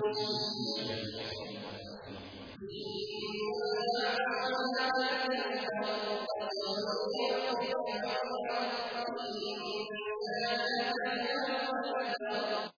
إِنَّا أَعْطَيْنَاكَ الْكَوْثَرَ فَصَلِّ لِرَبِّكَ وَانْحَرْ